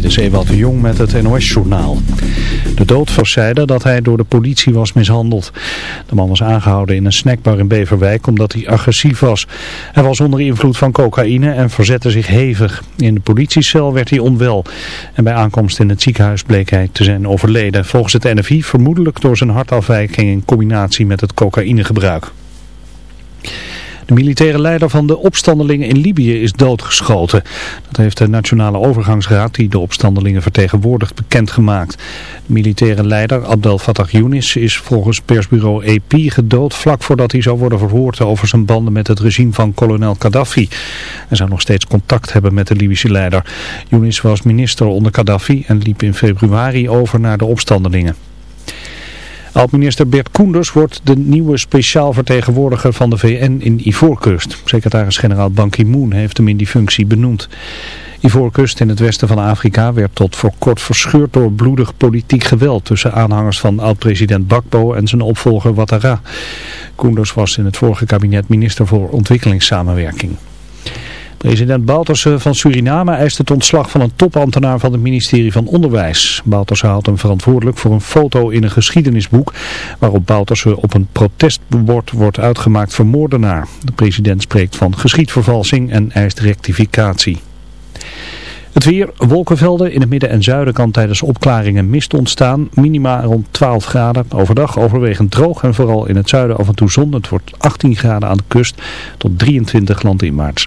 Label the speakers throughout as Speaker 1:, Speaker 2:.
Speaker 1: Dit is Ewald de Jong met het NOS-journaal. De dood van dat hij door de politie was mishandeld. De man was aangehouden in een snackbar in Beverwijk omdat hij agressief was. Hij was onder invloed van cocaïne en verzette zich hevig. In de politiecel werd hij onwel. En bij aankomst in het ziekenhuis bleek hij te zijn overleden. Volgens het NFI vermoedelijk door zijn hartafwijking in combinatie met het cocaïnegebruik. De militaire leider van de opstandelingen in Libië is doodgeschoten. Dat heeft de Nationale Overgangsraad die de opstandelingen vertegenwoordigt bekendgemaakt. De militaire leider Abdel Fattah Younis is volgens persbureau AP gedood vlak voordat hij zou worden verhoord over zijn banden met het regime van kolonel Gaddafi. Hij zou nog steeds contact hebben met de Libische leider. Younis was minister onder Gaddafi en liep in februari over naar de opstandelingen. Oud-minister Bert Koenders wordt de nieuwe speciaal vertegenwoordiger van de VN in Ivoorkust. Secretaris-generaal Ban Ki-moon heeft hem in die functie benoemd. Ivoorkust in het westen van Afrika werd tot voor kort verscheurd door bloedig politiek geweld tussen aanhangers van oud-president Bakbo en zijn opvolger Ouattara. Koenders was in het vorige kabinet minister voor ontwikkelingssamenwerking. President Bouterse van Suriname eist het ontslag van een topambtenaar van het ministerie van Onderwijs. Bouterse houdt hem verantwoordelijk voor een foto in een geschiedenisboek waarop Bouterse op een protestbord wordt uitgemaakt voor moordenaar. De president spreekt van geschiedvervalsing en eist rectificatie. Het weer, wolkenvelden in het midden en zuiden kan tijdens opklaringen mist ontstaan. Minima rond 12 graden. Overdag overwegend droog en vooral in het zuiden af en toe zon. Het wordt 18 graden aan de kust tot 23 landinwaarts.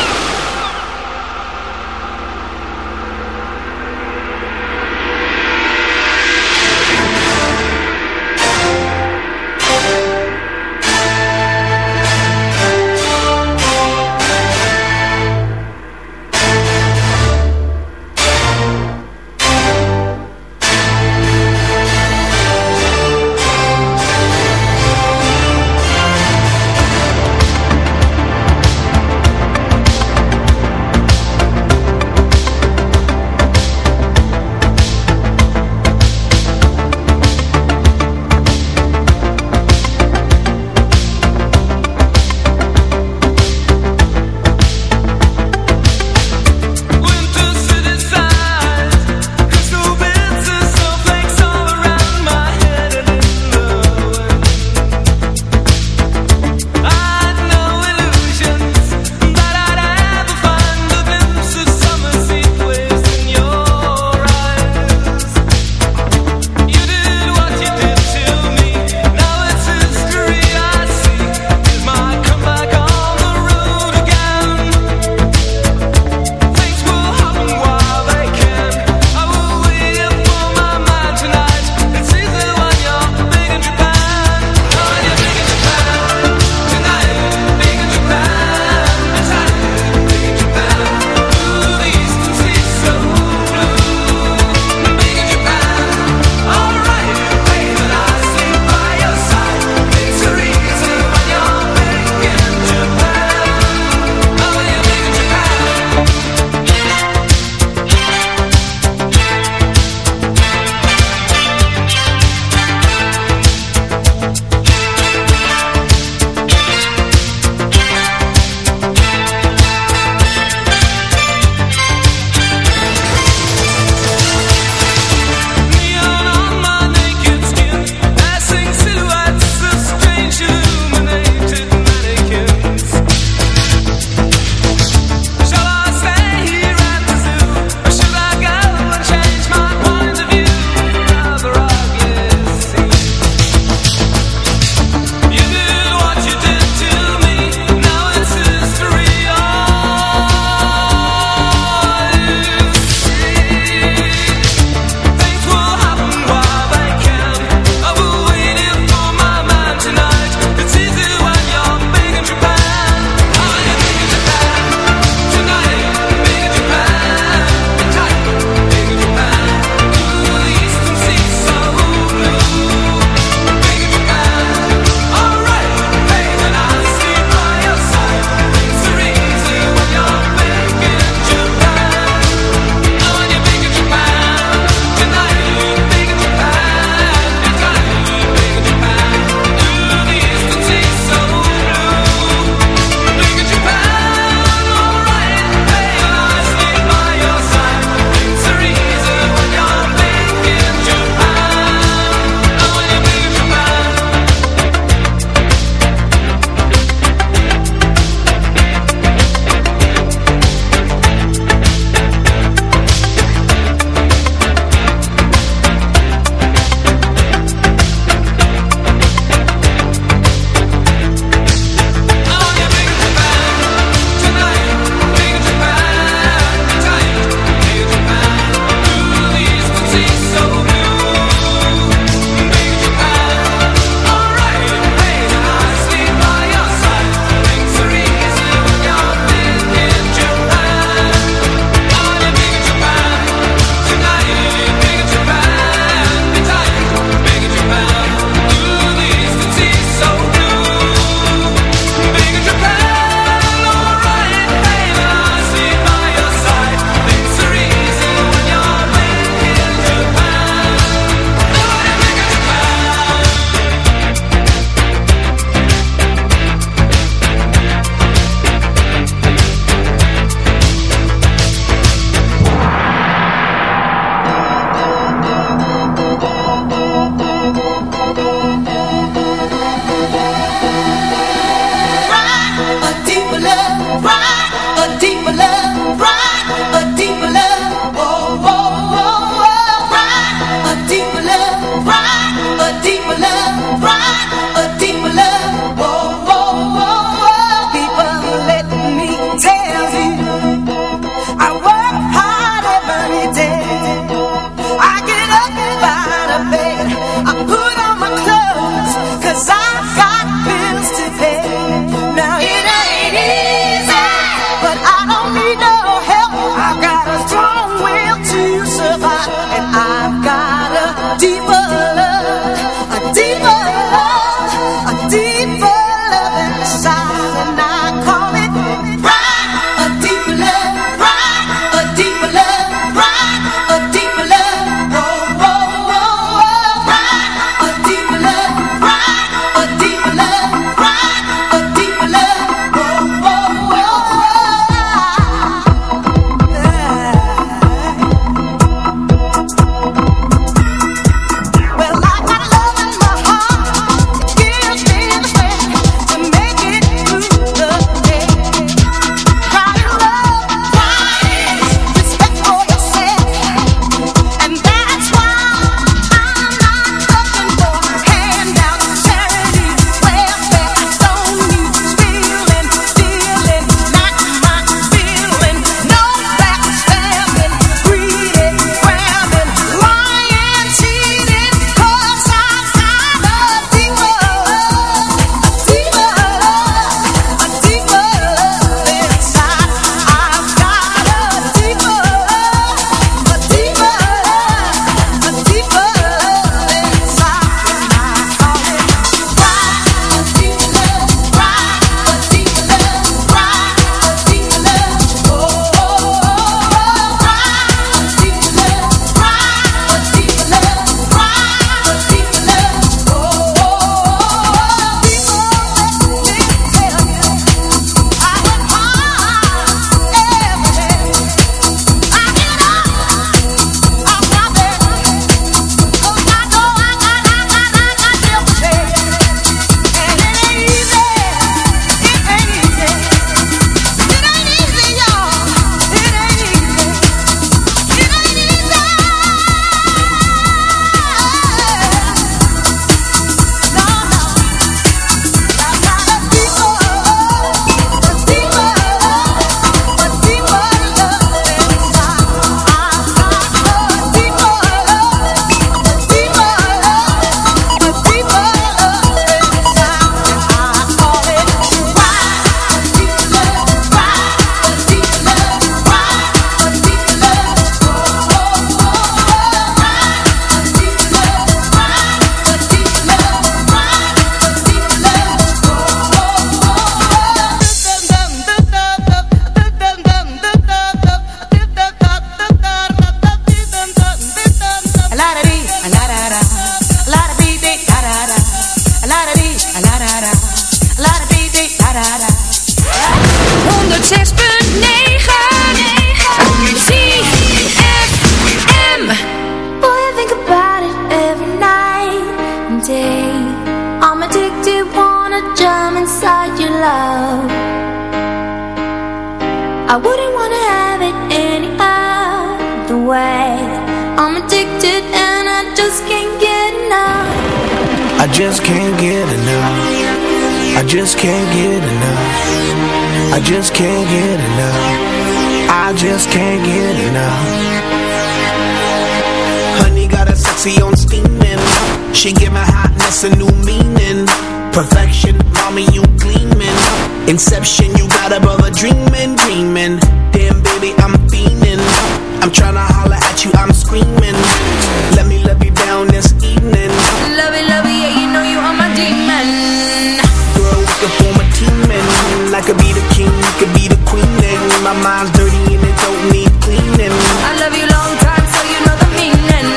Speaker 2: Mind's dirty and it don't need cleaning.
Speaker 3: I love you long time, so you know the meaning.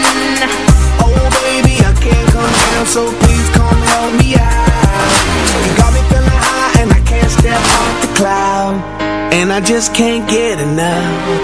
Speaker 2: Oh baby, I can't come down, so please come help me out. You got me feeling high and I can't step off the cloud. And I just can't get enough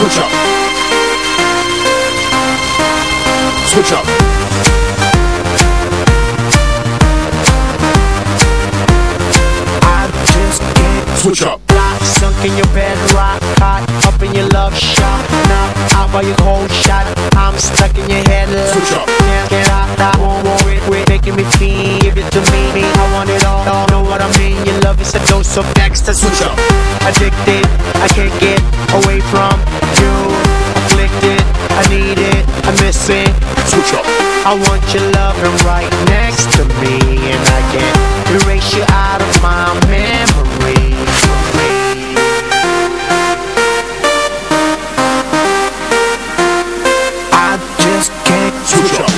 Speaker 4: Switch up. Switch up.
Speaker 2: I just can't
Speaker 4: Switch up.
Speaker 2: Block, sunk in your bed, rock hot, up in your love shot. Now out by your cold shot, I'm stuck in your head.
Speaker 4: Switch up.
Speaker 2: Can't get out, I won't worry, making me feel. Give it to me, me, I want it all. all know what I mean? Your love is a dose of extra.
Speaker 4: Switch up.
Speaker 2: Addicted, I can't get away from you. Afflicted, I need it, I miss it.
Speaker 4: Switch up.
Speaker 2: I want your loving right next to me, and I can't erase you out of my memory. I just can't
Speaker 4: Switch up.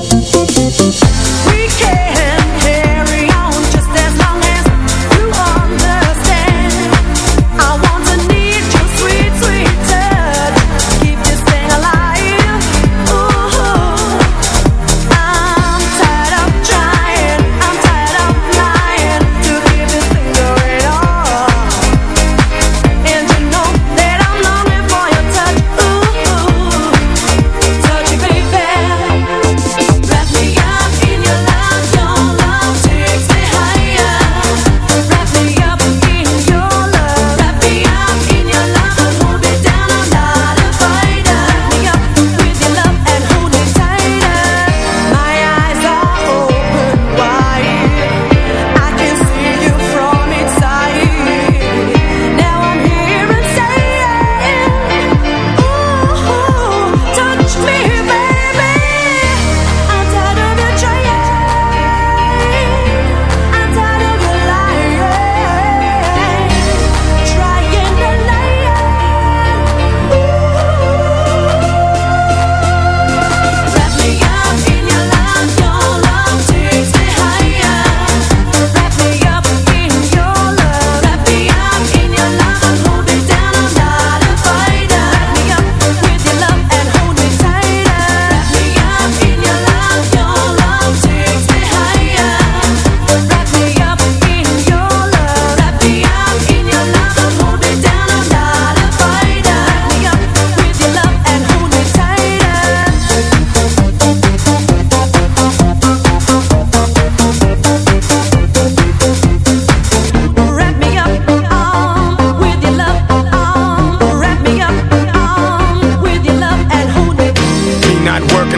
Speaker 5: Thank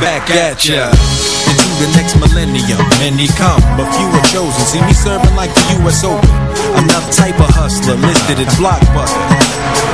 Speaker 6: Back at ya. Into the next millennium, many come, but few are chosen. See me serving like the U.S. Open. Another type of hustler listed as blockbuster.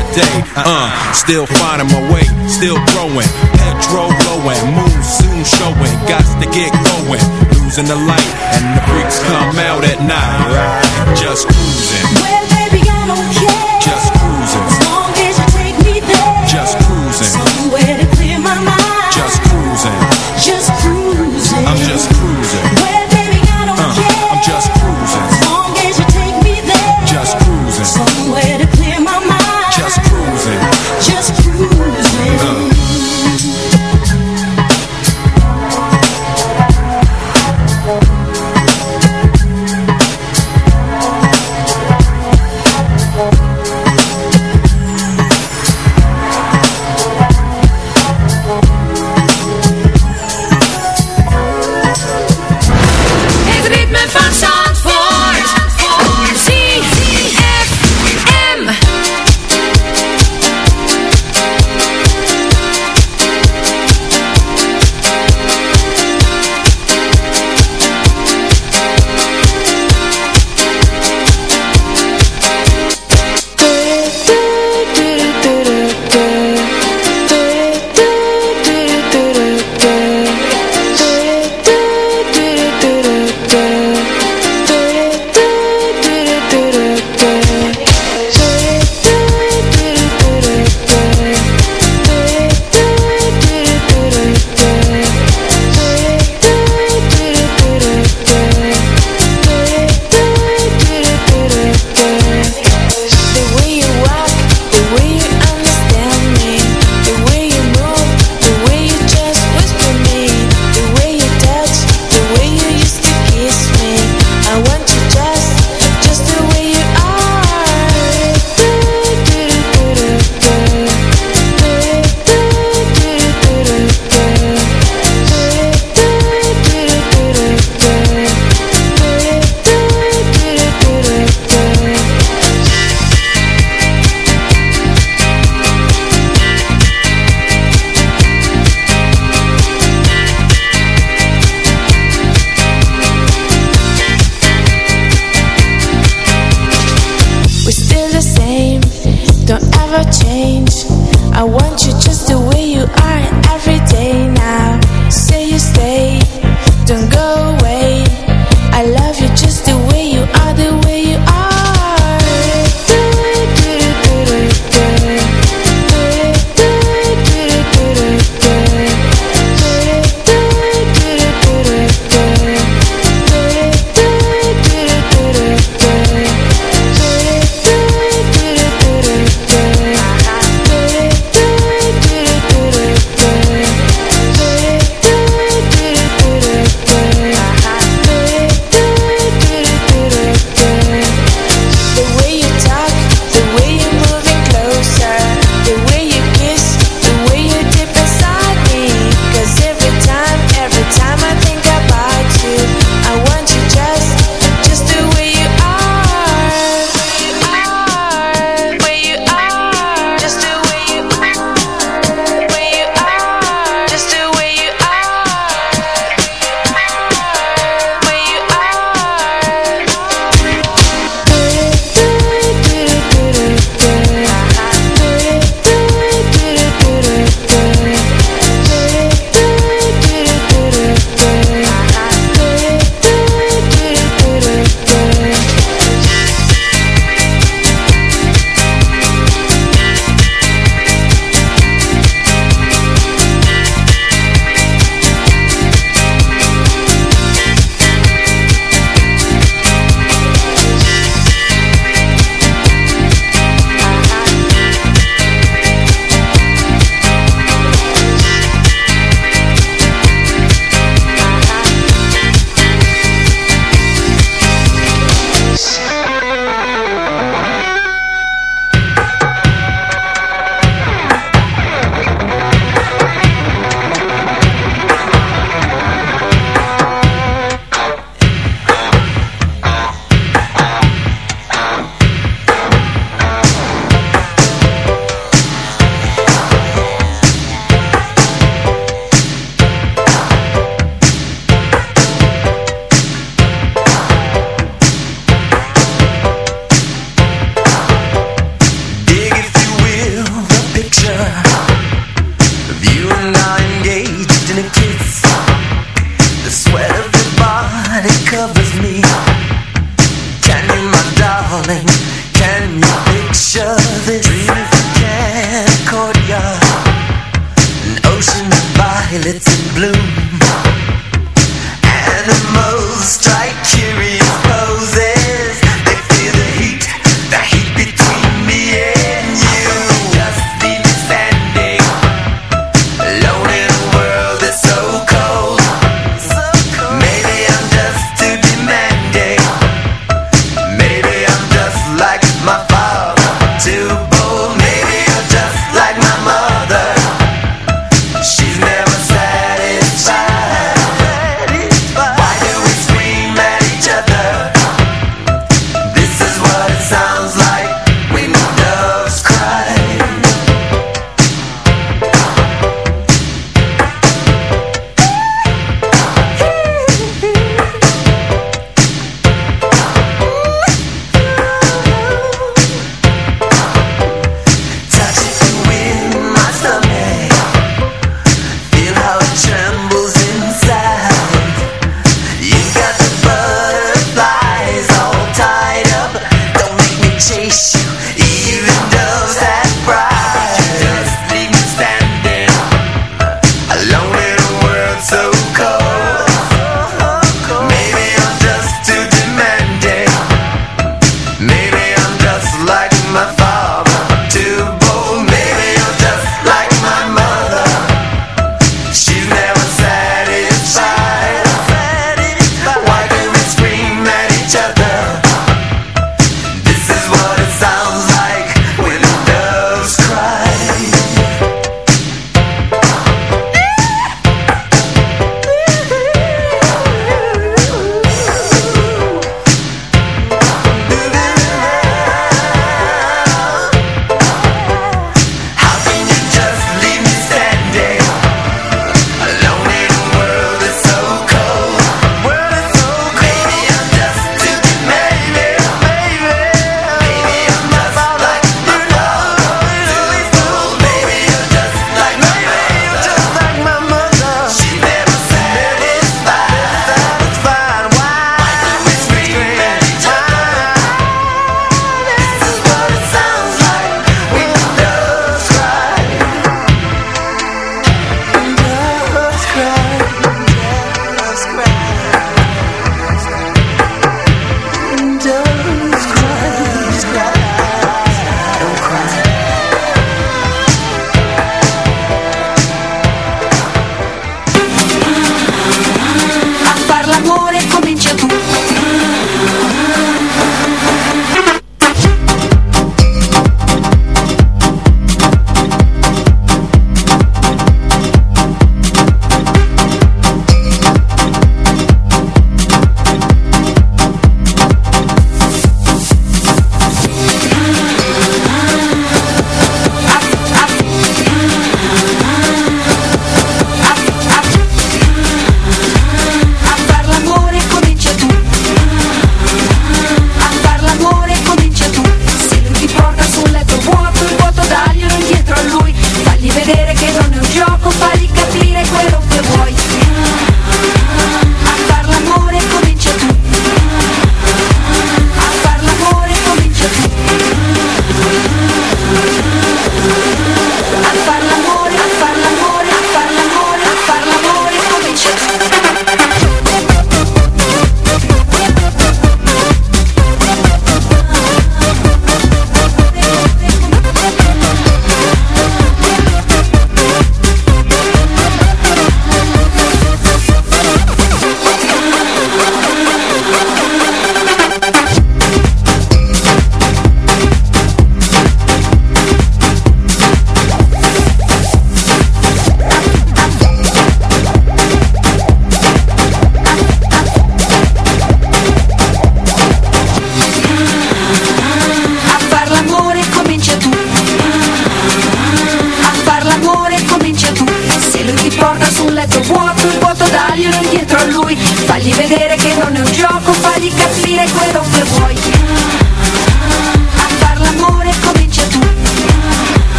Speaker 6: day. Uh, still finding my way, still growing. Petrol blowing, moon soon showing. Got to get going. Losing the light, and the freaks come out at night. Just cruising,
Speaker 5: Well, baby, I don't care.